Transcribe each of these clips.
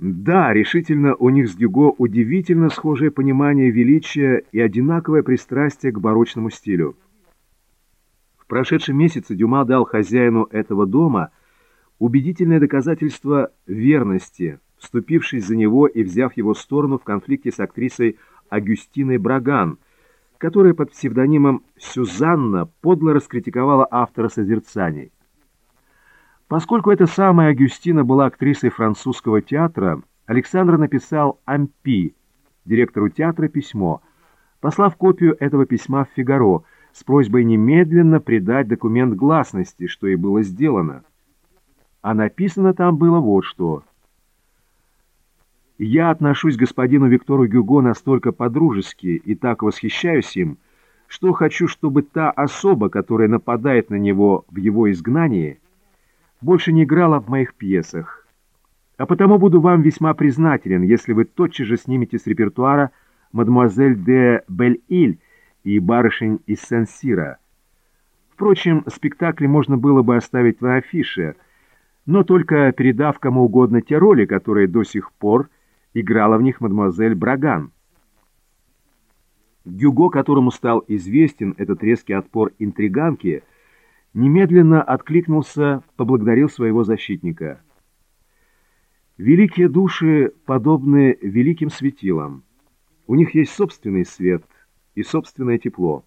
Да, решительно, у них с Гюго удивительно схожее понимание величия и одинаковое пристрастие к барочному стилю. В прошедшем месяце Дюма дал хозяину этого дома убедительное доказательство верности, вступившись за него и взяв его сторону в конфликте с актрисой Агюстиной Браган, которая под псевдонимом Сюзанна подло раскритиковала автора «Созерцаний». Поскольку эта самая Агюстина была актрисой французского театра, Александр написал Ампи, директору театра, письмо, послав копию этого письма в «Фигаро» с просьбой немедленно придать документ гласности, что и было сделано. А написано там было вот что. «Я отношусь к господину Виктору Гюго настолько по-дружески и так восхищаюсь им, что хочу, чтобы та особа, которая нападает на него в его изгнании, больше не играла в моих пьесах. А потому буду вам весьма признателен, если вы тотчас же снимете с репертуара «Мадемуазель де Бель-Иль» и «Барышень из Сен-Сира». Впрочем, спектакли можно было бы оставить в афише, но только передав кому угодно те роли, которые до сих пор играла в них мадемуазель Браган. Гюго, которому стал известен этот резкий отпор интриганки, немедленно откликнулся, поблагодарил своего защитника. Великие души подобны великим светилам. У них есть собственный свет и собственное тепло.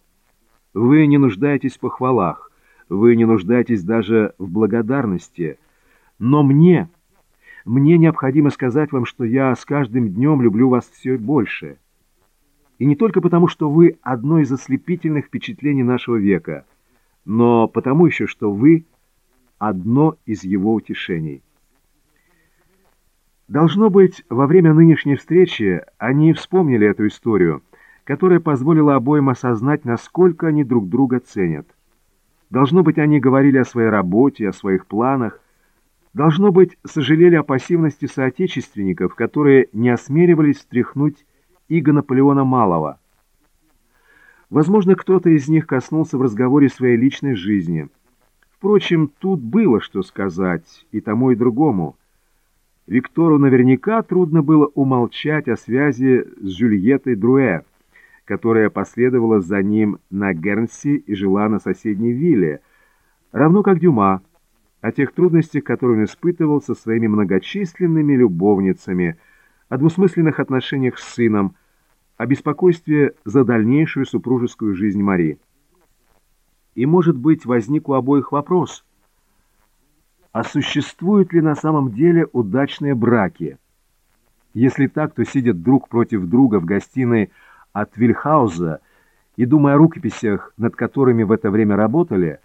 Вы не нуждаетесь в похвалах, вы не нуждаетесь даже в благодарности. Но мне, мне необходимо сказать вам, что я с каждым днем люблю вас все больше. И не только потому, что вы одно из ослепительных впечатлений нашего века – но потому еще, что вы — одно из его утешений. Должно быть, во время нынешней встречи они вспомнили эту историю, которая позволила обоим осознать, насколько они друг друга ценят. Должно быть, они говорили о своей работе, о своих планах. Должно быть, сожалели о пассивности соотечественников, которые не осмеливались встряхнуть Иго Наполеона Малого – Возможно, кто-то из них коснулся в разговоре своей личной жизни. Впрочем, тут было что сказать и тому, и другому. Виктору наверняка трудно было умолчать о связи с Жюльеттой Друэ, которая последовала за ним на Гернси и жила на соседней вилле, равно как Дюма, о тех трудностях, которые он испытывал со своими многочисленными любовницами, о двусмысленных отношениях с сыном, о беспокойстве за дальнейшую супружескую жизнь Мари. И, может быть, возник у обоих вопрос, а существуют ли на самом деле удачные браки? Если так, то сидят друг против друга в гостиной от Вильхауза и, думая о рукописях, над которыми в это время работали,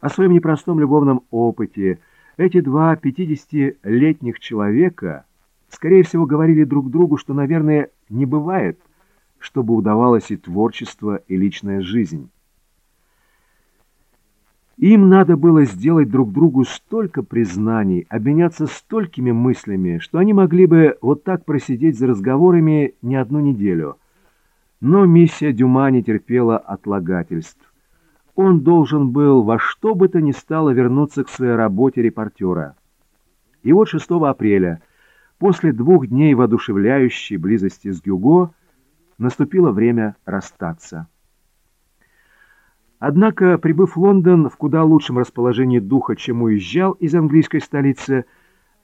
о своем непростом любовном опыте, эти два пятидесятилетних человека, скорее всего, говорили друг другу, что, наверное, не бывает – чтобы удавалось и творчество, и личная жизнь. Им надо было сделать друг другу столько признаний, обменяться столькими мыслями, что они могли бы вот так просидеть за разговорами не одну неделю. Но миссия Дюма не терпела отлагательств. Он должен был во что бы то ни стало вернуться к своей работе репортера. И вот 6 апреля, после двух дней воодушевляющей близости с Гюго, наступило время расстаться. Однако, прибыв в Лондон в куда лучшем расположении духа, чем уезжал из английской столицы,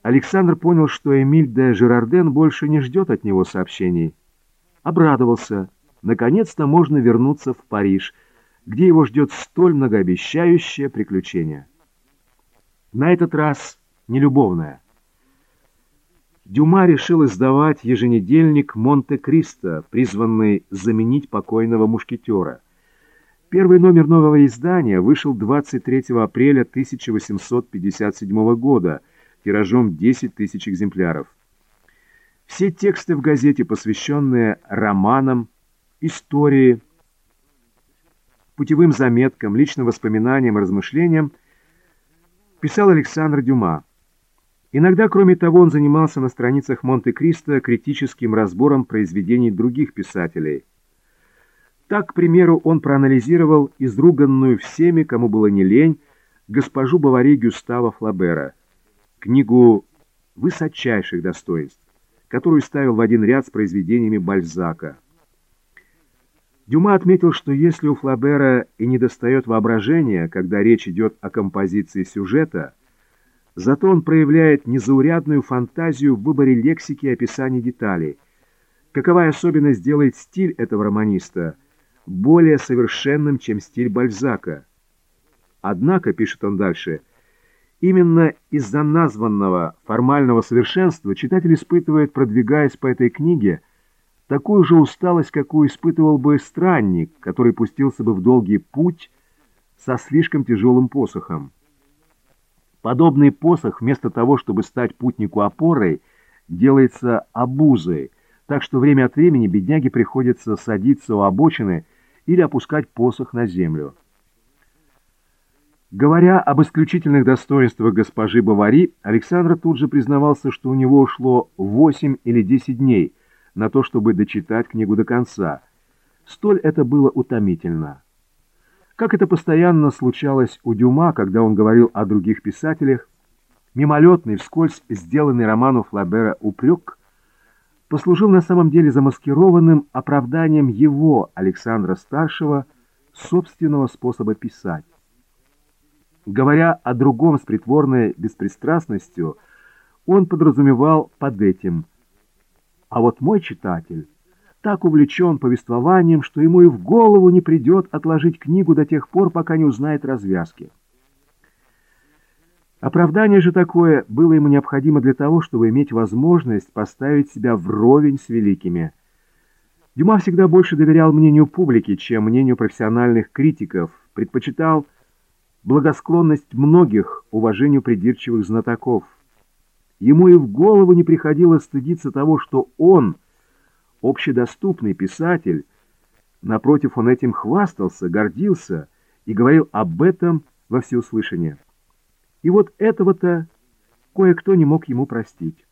Александр понял, что Эмиль де Жерарден больше не ждет от него сообщений. Обрадовался. Наконец-то можно вернуться в Париж, где его ждет столь многообещающее приключение. На этот раз не любовное. Дюма решил издавать еженедельник «Монте-Кристо», призванный заменить покойного мушкетера. Первый номер нового издания вышел 23 апреля 1857 года тиражом 10 тысяч экземпляров. Все тексты в газете, посвященные романам, истории, путевым заметкам, личным воспоминаниям и размышлениям, писал Александр Дюма. Иногда, кроме того, он занимался на страницах Монте-Кристо критическим разбором произведений других писателей. Так, к примеру, он проанализировал изруганную всеми, кому было не лень, госпожу Бавари Гюстава Флабера, книгу высочайших достоинств. которую ставил в один ряд с произведениями Бальзака. Дюма отметил, что если у Флабера и недостает воображения, когда речь идет о композиции сюжета, зато он проявляет незаурядную фантазию в выборе лексики и описании деталей. Какова особенность делает стиль этого романиста более совершенным, чем стиль Бальзака. Однако, пишет он дальше, именно из-за названного формального совершенства читатель испытывает, продвигаясь по этой книге, такую же усталость, какую испытывал бы странник, который пустился бы в долгий путь со слишком тяжелым посохом. Подобный посох, вместо того, чтобы стать путнику опорой, делается обузой, так что время от времени бедняге приходится садиться у обочины или опускать посох на землю. Говоря об исключительных достоинствах госпожи Бавари, Александр тут же признавался, что у него ушло 8 или 10 дней – на то, чтобы дочитать книгу до конца. Столь это было утомительно. Как это постоянно случалось у Дюма, когда он говорил о других писателях, мимолетный, вскользь сделанный роману Флабера упрек послужил на самом деле замаскированным оправданием его, Александра Старшего, собственного способа писать. Говоря о другом с притворной беспристрастностью, он подразумевал под этим – а вот мой читатель так увлечен повествованием, что ему и в голову не придет отложить книгу до тех пор, пока не узнает развязки. Оправдание же такое было ему необходимо для того, чтобы иметь возможность поставить себя вровень с великими. Дюма всегда больше доверял мнению публики, чем мнению профессиональных критиков, предпочитал благосклонность многих уважению придирчивых знатоков – Ему и в голову не приходило стыдиться того, что он, общедоступный писатель, напротив, он этим хвастался, гордился и говорил об этом во всеуслышание. И вот этого-то кое-кто не мог ему простить.